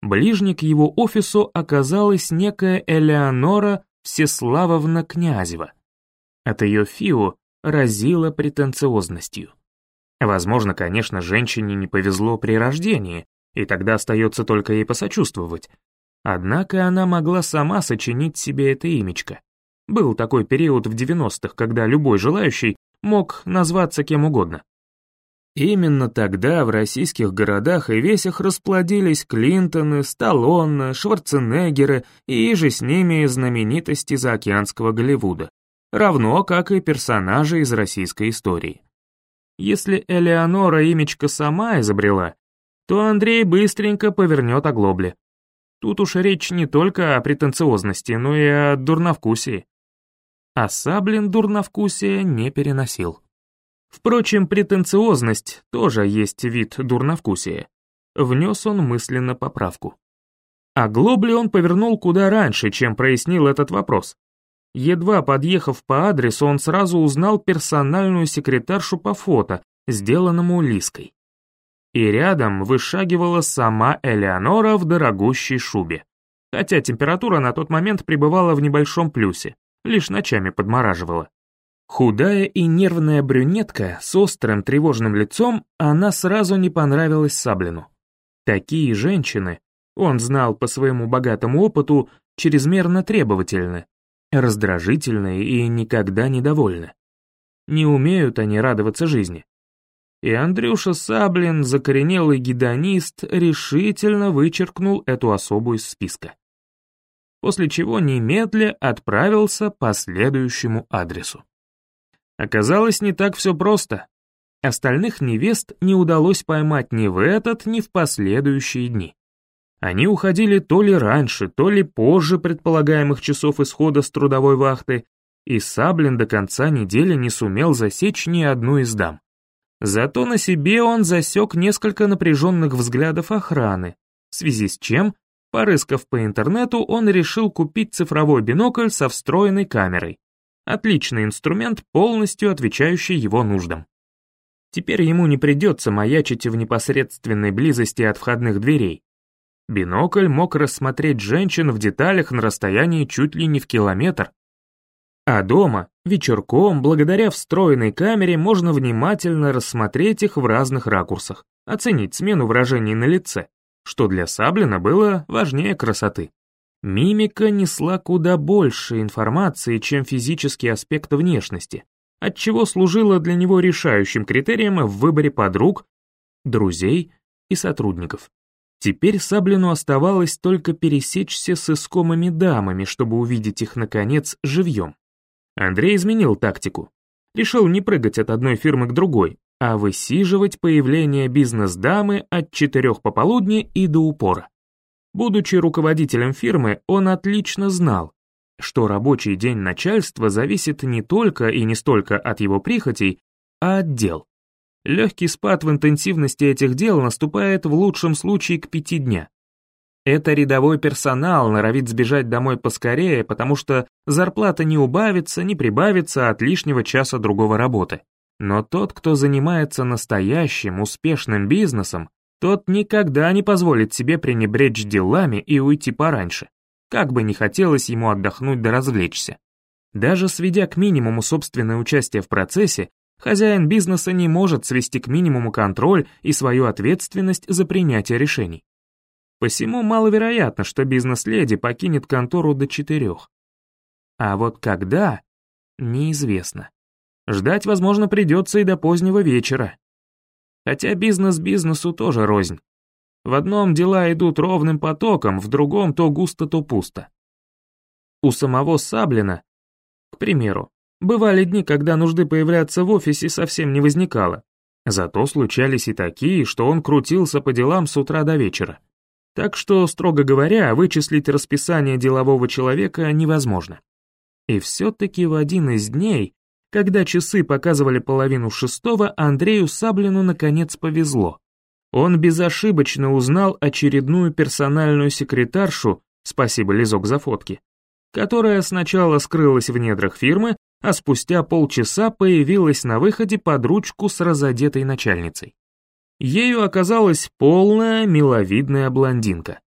Ближней к его офису оказалась некая Элеонора Всеславовна Князева. От ее фио разило претенциозностью. Возможно, конечно, женщине не повезло при рождении, и тогда остается только ей посочувствовать. Однако она могла сама сочинить себе это имечко. Был такой период в 90-х, когда любой желающий мог назваться кем угодно. Именно тогда в российских городах и весях расплодились Клинтоны, Сталлоне, Шварценеггеры и же с ними знаменитости заокеанского Голливуда, равно как и персонажи из российской истории. Если Элеонора имечко сама изобрела, то Андрей быстренько повернет оглобли. Тут уж речь не только о претенциозности, но и о дурновкусии. А Саблин дурновкусия не переносил. Впрочем, претенциозность тоже есть вид дурновкусия. Внес он мысленно поправку. А глобли он повернул куда раньше, чем прояснил этот вопрос. Едва подъехав по адресу, он сразу узнал персональную секретаршу по фото, сделанному Лиской. И рядом вышагивала сама Элеонора в дорогущей шубе. Хотя температура на тот момент пребывала в небольшом плюсе, лишь ночами подмораживала. Худая и нервная брюнетка с острым тревожным лицом, она сразу не понравилась Саблину. Такие женщины, он знал по своему богатому опыту, чрезмерно требовательны, раздражительны и никогда недовольны. Не умеют они радоваться жизни. И Андрюша Саблин, закоренелый гедонист, решительно вычеркнул эту особу из списка. После чего немедля отправился по следующему адресу. Оказалось, не так все просто. Остальных невест не удалось поймать ни в этот, ни в последующие дни. Они уходили то ли раньше, то ли позже предполагаемых часов исхода с трудовой вахты, и Саблин до конца недели не сумел засечь ни одну из дам. Зато на себе он засек несколько напряженных взглядов охраны, в связи с чем, порыскав по интернету, он решил купить цифровой бинокль со встроенной камерой. Отличный инструмент, полностью отвечающий его нуждам. Теперь ему не придется маячить в непосредственной близости от входных дверей. Бинокль мог рассмотреть женщин в деталях на расстоянии чуть ли не в километр. А дома, Вечерком, благодаря встроенной камере, можно внимательно рассмотреть их в разных ракурсах, оценить смену выражений на лице, что для Саблина было важнее красоты. Мимика несла куда больше информации, чем физический аспект внешности, отчего служила для него решающим критерием в выборе подруг, друзей и сотрудников. Теперь Саблину оставалось только пересечься с искомыми дамами, чтобы увидеть их, наконец, живьем. Андрей изменил тактику. Решил не прыгать от одной фирмы к другой, а высиживать появление бизнес-дамы от четырех пополудни и до упора. Будучи руководителем фирмы, он отлично знал, что рабочий день начальства зависит не только и не столько от его прихотей, а от дел. Легкий спад в интенсивности этих дел наступает в лучшем случае к пяти дня. Это рядовой персонал норовит сбежать домой поскорее, потому что зарплата не убавится, не прибавится от лишнего часа другого работы. Но тот, кто занимается настоящим, успешным бизнесом, тот никогда не позволит себе пренебречь делами и уйти пораньше, как бы не хотелось ему отдохнуть да развлечься. Даже сведя к минимуму собственное участие в процессе, хозяин бизнеса не может свести к минимуму контроль и свою ответственность за принятие решений. Посему маловероятно, что бизнес-леди покинет контору до четырех. А вот когда — неизвестно. Ждать, возможно, придется и до позднего вечера. Хотя бизнес бизнесу тоже рознь. В одном дела идут ровным потоком, в другом то густо, то пусто. У самого Саблина, к примеру, бывали дни, когда нужды появляться в офисе совсем не возникало. Зато случались и такие, что он крутился по делам с утра до вечера. Так что, строго говоря, вычислить расписание делового человека невозможно. И все-таки в один из дней когда часы показывали половину шестого, Андрею Саблину наконец повезло. Он безошибочно узнал очередную персональную секретаршу, спасибо Лизок за фотки, которая сначала скрылась в недрах фирмы, а спустя полчаса появилась на выходе под ручку с разодетой начальницей. Ею оказалась полная миловидная блондинка.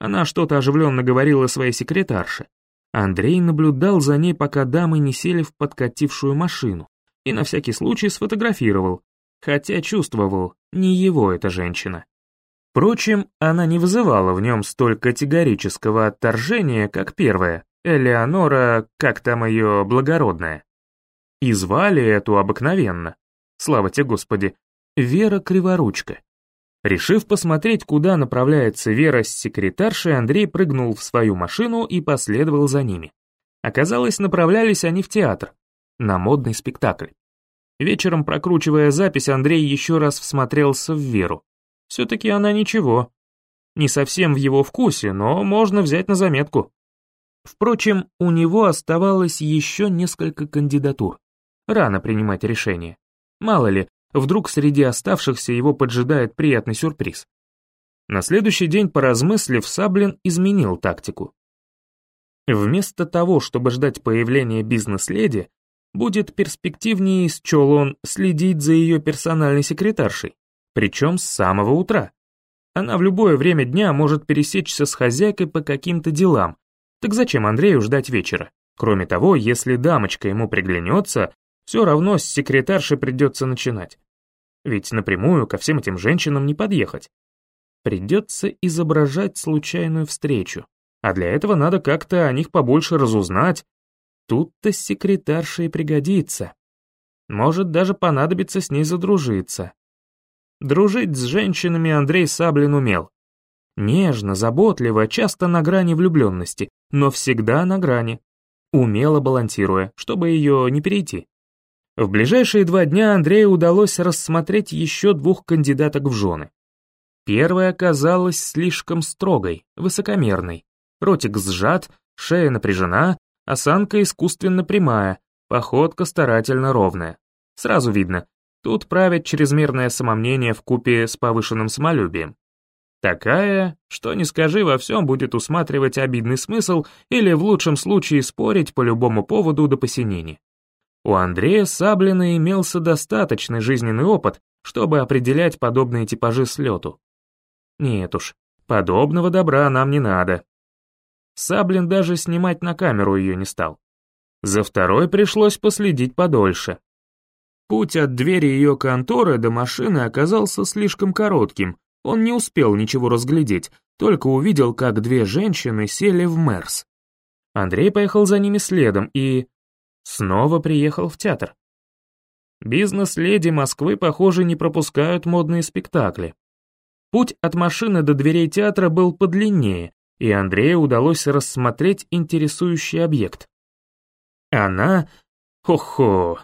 Она что-то оживленно говорила своей секретарше, Андрей наблюдал за ней, пока дамы не сели в подкатившую машину, и на всякий случай сфотографировал, хотя чувствовал, не его эта женщина. Впрочем, она не вызывала в нем столь категорического отторжения, как первая, Элеонора, как там ее, благородная. И звали эту обыкновенно, слава тебе Господи, Вера Криворучка. Решив посмотреть, куда направляется Вера с секретаршей, Андрей прыгнул в свою машину и последовал за ними. Оказалось, направлялись они в театр, на модный спектакль. Вечером, прокручивая запись, Андрей еще раз всмотрелся в Веру. Все-таки она ничего. Не совсем в его вкусе, но можно взять на заметку. Впрочем, у него оставалось еще несколько кандидатур. Рано принимать решение. Мало ли, Вдруг среди оставшихся его поджидает приятный сюрприз. На следующий день, поразмыслив, Саблин изменил тактику. Вместо того, чтобы ждать появления бизнес-леди, будет перспективнее, счел он, следить за ее персональной секретаршей, причем с самого утра. Она в любое время дня может пересечься с хозяйкой по каким-то делам, так зачем Андрею ждать вечера? Кроме того, если дамочка ему приглянется, все равно с секретаршей придется начинать. Ведь напрямую ко всем этим женщинам не подъехать. Придется изображать случайную встречу, а для этого надо как-то о них побольше разузнать. Тут-то секретарша и пригодится. Может, даже понадобится с ней задружиться. Дружить с женщинами Андрей Саблин умел. Нежно, заботливо, часто на грани влюбленности, но всегда на грани. Умело балансируя, чтобы ее не перейти. В ближайшие два дня Андрею удалось рассмотреть еще двух кандидаток в жены. Первая оказалась слишком строгой, высокомерной. Ротик сжат, шея напряжена, осанка искусственно прямая, походка старательно ровная. Сразу видно, тут правит чрезмерное самомнение в купе с повышенным самолюбием. Такая, что не скажи, во всем будет усматривать обидный смысл или в лучшем случае спорить по любому поводу до посинения. У Андрея Саблина имелся достаточный жизненный опыт, чтобы определять подобные типажи с лету. Нет уж, подобного добра нам не надо. Саблин даже снимать на камеру ее не стал. За второй пришлось последить подольше. Путь от двери ее конторы до машины оказался слишком коротким, он не успел ничего разглядеть, только увидел, как две женщины сели в Мерс. Андрей поехал за ними следом и... снова приехал в театр. Бизнес-леди Москвы, похоже, не пропускают модные спектакли. Путь от машины до дверей театра был подлиннее, и Андрею удалось рассмотреть интересующий объект. Она... Хо-хо...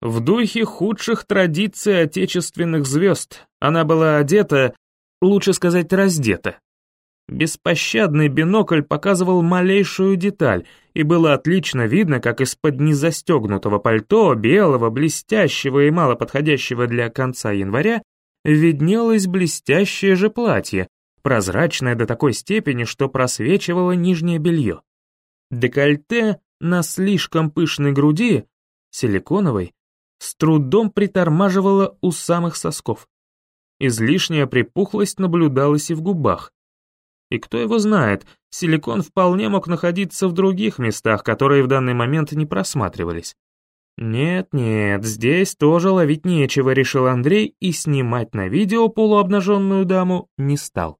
В духе худших традиций отечественных звезд она была одета, лучше сказать, раздета. Беспощадный бинокль показывал малейшую деталь, и было отлично видно, как из-под незастегнутого пальто, белого, блестящего и мало подходящего для конца января, виднелось блестящее же платье, прозрачное до такой степени, что просвечивало нижнее белье. Декольте на слишком пышной груди, силиконовой, с трудом притормаживало у самых сосков. Излишняя припухлость наблюдалась и в губах. И кто его знает, силикон вполне мог находиться в других местах, которые в данный момент не просматривались. «Нет-нет, здесь тоже ловить нечего», — решил Андрей и снимать на видео полуобнаженную даму не стал.